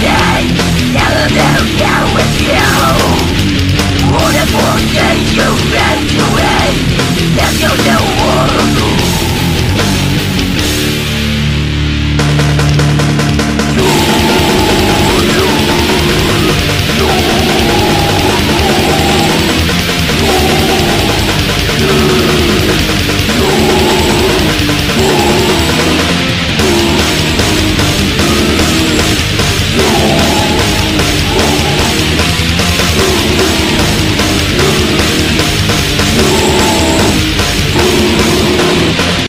Yeah!